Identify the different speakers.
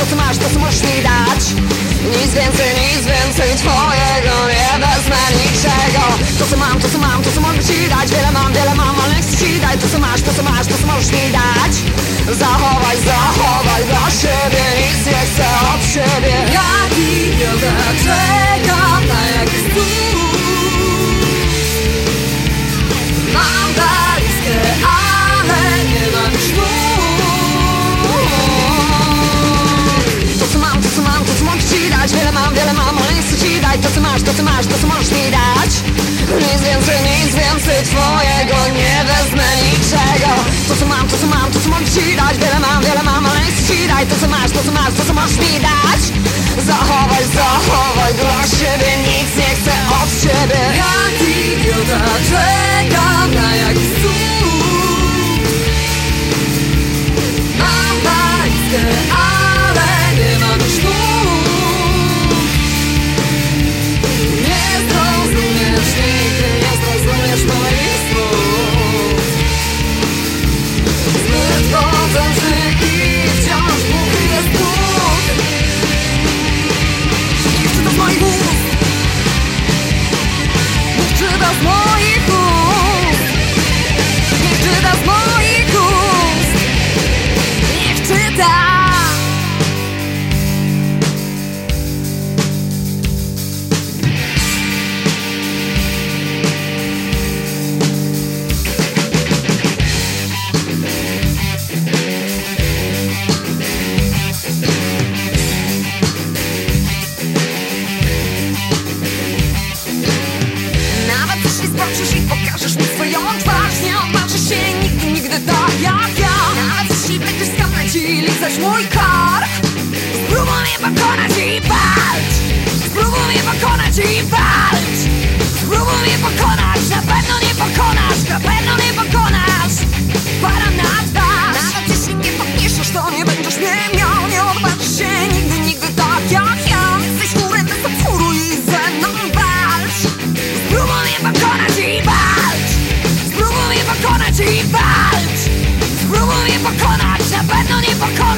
Speaker 1: To co masz, to co możesz mi dać. Nic więcej, nic więcej twojego Nie wezmę niczego. To co mam, to co mam, to co mogę ci dać. Wiele mam, wiele mam, ale nic ci daj To co masz, to co masz, to co możesz mi dać. Zachowaj, zachowaj dla siebie. Nic nie chcę od siebie twojego Nie wezmę niczego. To co mam, to co mam, to co mogę ci dać. Wiele mam, wiele mam, ale nic ci daj. To co masz, to co masz, to co możesz mi dać. Zachowaj, zachowaj dla siebie. Nic nie chcę od ciebie.
Speaker 2: Jak
Speaker 1: tak jak ja. Nawet jeśli będziesz skapać i lizać mój kark Spróbuj mnie pokonać i walcz. Spróbuj mnie pokonać i walcz. Spróbuj mnie pokonać, na pewno nie pokonasz Na pewno nie pokonasz. Para na mnie pokonać,